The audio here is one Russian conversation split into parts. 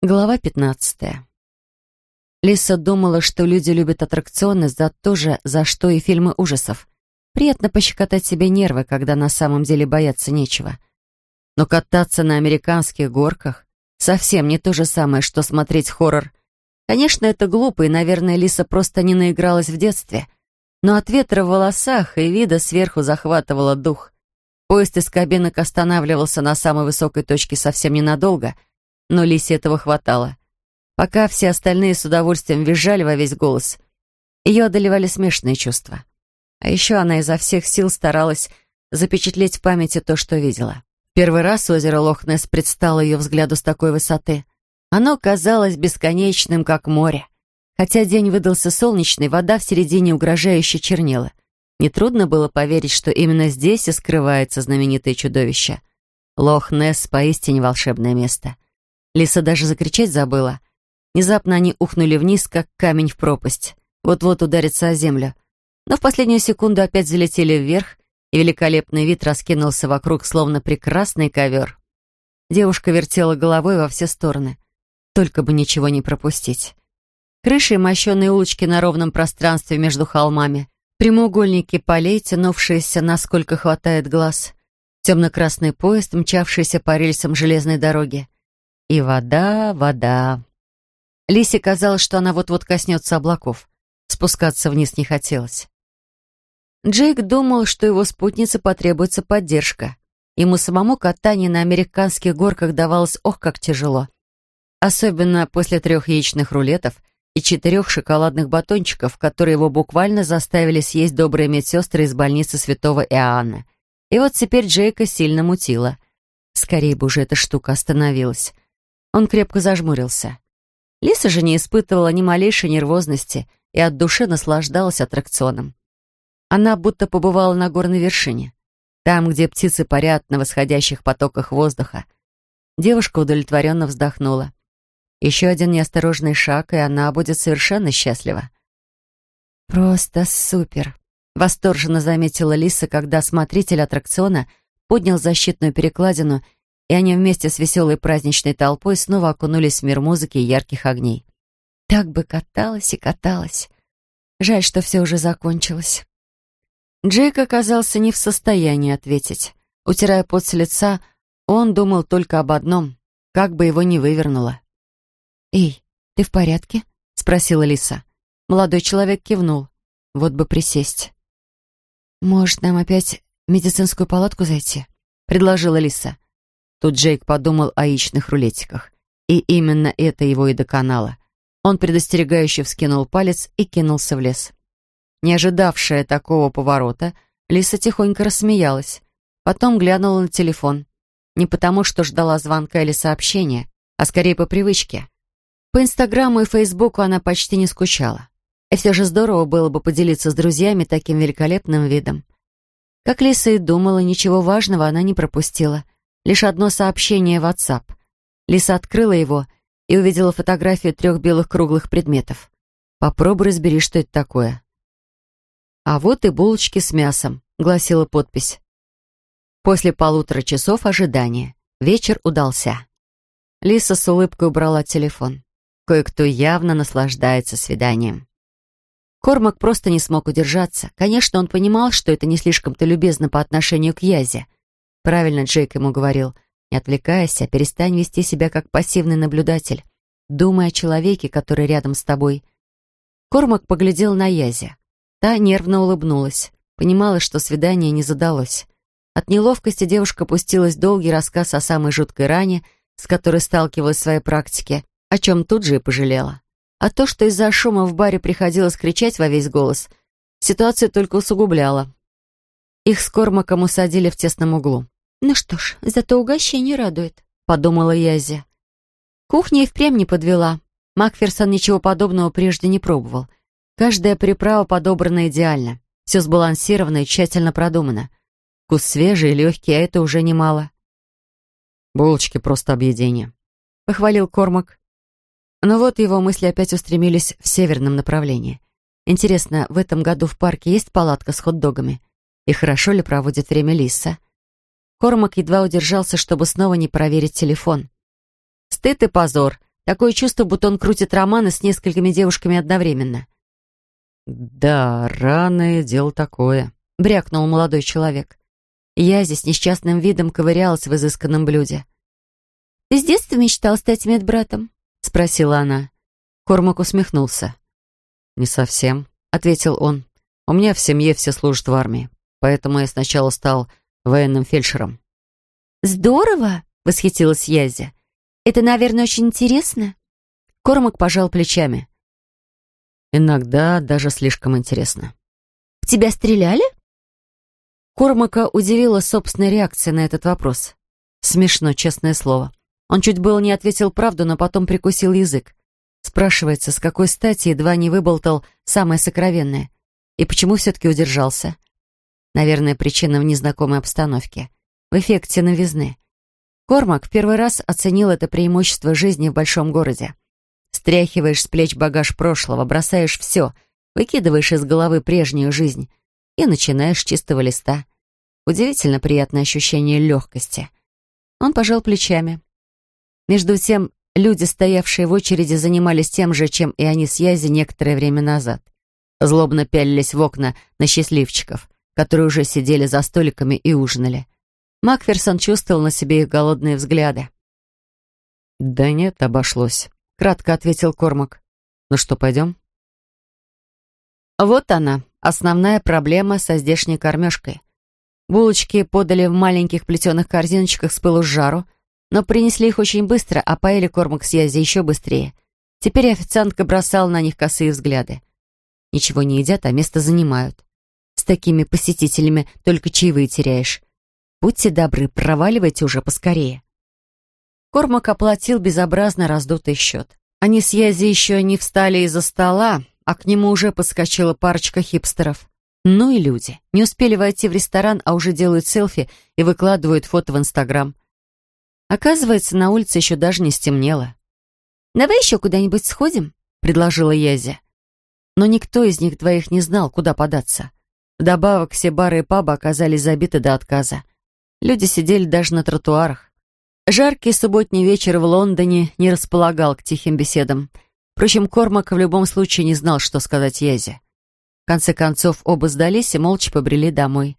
Глава 15. Лиса думала, что люди любят аттракционы за то же, за что и фильмы ужасов. Приятно пощекотать себе нервы, когда на самом деле бояться нечего. Но кататься на американских горках совсем не то же самое, что смотреть хоррор. Конечно, это глупо, и, наверное, Лиса просто не наигралась в детстве. Но от ветра в волосах и вида сверху захватывала дух. Поезд из кабинок останавливался на самой высокой точке совсем ненадолго — но Лисе этого хватало. Пока все остальные с удовольствием визжали во весь голос, ее одолевали смешанные чувства. А еще она изо всех сил старалась запечатлеть в памяти то, что видела. Первый раз озеро Лохнес предстало ее взгляду с такой высоты. Оно казалось бесконечным, как море. Хотя день выдался солнечный, вода в середине угрожающе чернела. Нетрудно было поверить, что именно здесь и скрывается знаменитое чудовище. Лох-Несс поистине волшебное место — Лиса даже закричать забыла. Внезапно они ухнули вниз, как камень в пропасть. Вот-вот ударится о землю. Но в последнюю секунду опять залетели вверх, и великолепный вид раскинулся вокруг, словно прекрасный ковер. Девушка вертела головой во все стороны. Только бы ничего не пропустить. Крыши и мощеные улочки на ровном пространстве между холмами, прямоугольники полей, тянувшиеся, насколько хватает глаз, темно-красный поезд, мчавшийся по рельсам железной дороги, и вода, вода. Лисе казалось, что она вот-вот коснется облаков. Спускаться вниз не хотелось. Джейк думал, что его спутнице потребуется поддержка. Ему самому катание на американских горках давалось ох, как тяжело. Особенно после трех яичных рулетов и четырех шоколадных батончиков, которые его буквально заставили съесть добрые медсестры из больницы святого Иоанна. И вот теперь Джейка сильно мутило. Скорее бы уже эта штука остановилась. Он крепко зажмурился. Лиса же не испытывала ни малейшей нервозности и от души наслаждалась аттракционом. Она будто побывала на горной вершине, там, где птицы парят на восходящих потоках воздуха. Девушка удовлетворенно вздохнула. Еще один неосторожный шаг, и она будет совершенно счастлива. «Просто супер!» — восторженно заметила Лиса, когда смотритель аттракциона поднял защитную перекладину и они вместе с веселой праздничной толпой снова окунулись в мир музыки и ярких огней. Так бы каталась и каталась. Жаль, что все уже закончилось. Джейк оказался не в состоянии ответить. Утирая пот с лица, он думал только об одном — как бы его не вывернуло. «Эй, ты в порядке?» — спросила Лиса. Молодой человек кивнул. Вот бы присесть. «Может, нам опять в медицинскую палатку зайти?» — предложила Лиса. Тут Джейк подумал о яичных рулетиках. И именно это его и доконало. Он предостерегающе вскинул палец и кинулся в лес. Не ожидавшая такого поворота, Лиса тихонько рассмеялась. Потом глянула на телефон. Не потому, что ждала звонка или сообщения, а скорее по привычке. По Инстаграму и Фейсбуку она почти не скучала. И все же здорово было бы поделиться с друзьями таким великолепным видом. Как Лиса и думала, ничего важного она не пропустила — Лишь одно сообщение в WhatsApp. Лиса открыла его и увидела фотографию трех белых круглых предметов. «Попробуй разбери, что это такое». «А вот и булочки с мясом», — гласила подпись. После полутора часов ожидания вечер удался. Лиса с улыбкой убрала телефон. Кое-кто явно наслаждается свиданием. Кормак просто не смог удержаться. Конечно, он понимал, что это не слишком-то любезно по отношению к Язе — Правильно Джейк ему говорил. Не отвлекайся, перестань вести себя как пассивный наблюдатель. Думай о человеке, который рядом с тобой. Кормак поглядел на Язи. Та нервно улыбнулась. Понимала, что свидание не задалось. От неловкости девушка пустилась в долгий рассказ о самой жуткой ране, с которой сталкивалась в своей практике, о чем тут же и пожалела. А то, что из-за шума в баре приходилось кричать во весь голос, ситуацию только усугубляла. Их с Кормаком усадили в тесном углу. «Ну что ж, зато угощение радует», — подумала Язи. Кухня и впрямь не подвела. Макферсон ничего подобного прежде не пробовал. Каждая приправа подобрана идеально. Все сбалансировано и тщательно продумано. Вкус свежий и легкий, а это уже немало. «Булочки просто объедение», — похвалил Кормак. Но вот его мысли опять устремились в северном направлении. Интересно, в этом году в парке есть палатка с хот-догами? И хорошо ли проводит время Лиса? Кормак едва удержался, чтобы снова не проверить телефон. Стыд и позор. Такое чувство, будто он крутит романы с несколькими девушками одновременно. «Да, рано дело такое», — брякнул молодой человек. Я здесь несчастным видом ковырялась в изысканном блюде. «Ты с детства мечтал стать медбратом?» — спросила она. Кормак усмехнулся. «Не совсем», — ответил он. «У меня в семье все служат в армии, поэтому я сначала стал военным фельдшером». «Здорово!» — восхитилась Язя. «Это, наверное, очень интересно?» Кормак пожал плечами. «Иногда даже слишком интересно». «В тебя стреляли?» Кормака удивила собственная реакция на этот вопрос. Смешно, честное слово. Он чуть было не ответил правду, но потом прикусил язык. Спрашивается, с какой стати едва не выболтал самое сокровенное? И почему все-таки удержался? Наверное, причина в незнакомой обстановке. В эффекте новизны. Кормак в первый раз оценил это преимущество жизни в большом городе. Стряхиваешь с плеч багаж прошлого, бросаешь все, выкидываешь из головы прежнюю жизнь и начинаешь с чистого листа. Удивительно приятное ощущение легкости. Он пожал плечами. Между тем, люди, стоявшие в очереди, занимались тем же, чем и они с Язи некоторое время назад. Злобно пялились в окна на счастливчиков, которые уже сидели за столиками и ужинали. Макферсон чувствовал на себе их голодные взгляды. «Да нет, обошлось», — кратко ответил Кормак. «Ну что, пойдем?» Вот она, основная проблема со здешней кормежкой. Булочки подали в маленьких плетеных корзиночках с пылу с жару, но принесли их очень быстро, а поели кормак с язи еще быстрее. Теперь официантка бросала на них косые взгляды. Ничего не едят, а место занимают. Такими посетителями только чаевые теряешь. Будьте добры, проваливайте уже поскорее. Кормак оплатил безобразно раздутый счет. Они с Язи еще не встали из-за стола, а к нему уже подскочила парочка хипстеров. Ну и люди. Не успели войти в ресторан, а уже делают селфи и выкладывают фото в Инстаграм. Оказывается, на улице еще даже не стемнело. «Давай еще куда-нибудь сходим?» — предложила Язи. Но никто из них двоих не знал, куда податься. Вдобавок, все бары и пабы оказались забиты до отказа. Люди сидели даже на тротуарах. Жаркий субботний вечер в Лондоне не располагал к тихим беседам. Впрочем, Кормак в любом случае не знал, что сказать Язе. В конце концов, оба сдались и молча побрели домой.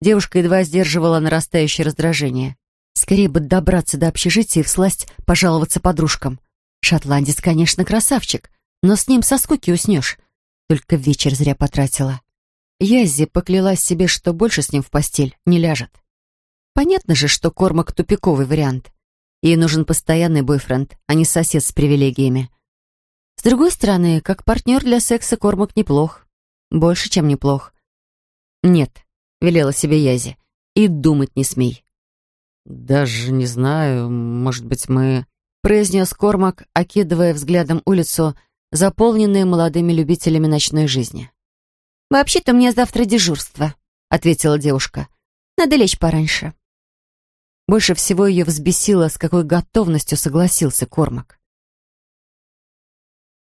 Девушка едва сдерживала нарастающее раздражение. Скорее бы добраться до общежития и всласть пожаловаться подружкам. Шотландец, конечно, красавчик, но с ним со скуки уснешь. Только вечер зря потратила. Яззи поклялась себе, что больше с ним в постель не ляжет. Понятно же, что Кормак тупиковый вариант. Ей нужен постоянный бойфренд, а не сосед с привилегиями. С другой стороны, как партнер для секса Кормак неплох. Больше, чем неплох. «Нет», — велела себе Язи, — «и думать не смей». «Даже не знаю, может быть, мы...» произнес Кормак, окидывая взглядом улицу, заполненную молодыми любителями ночной жизни. «Вообще-то мне завтра дежурство», — ответила девушка. «Надо лечь пораньше». Больше всего ее взбесило, с какой готовностью согласился Кормак.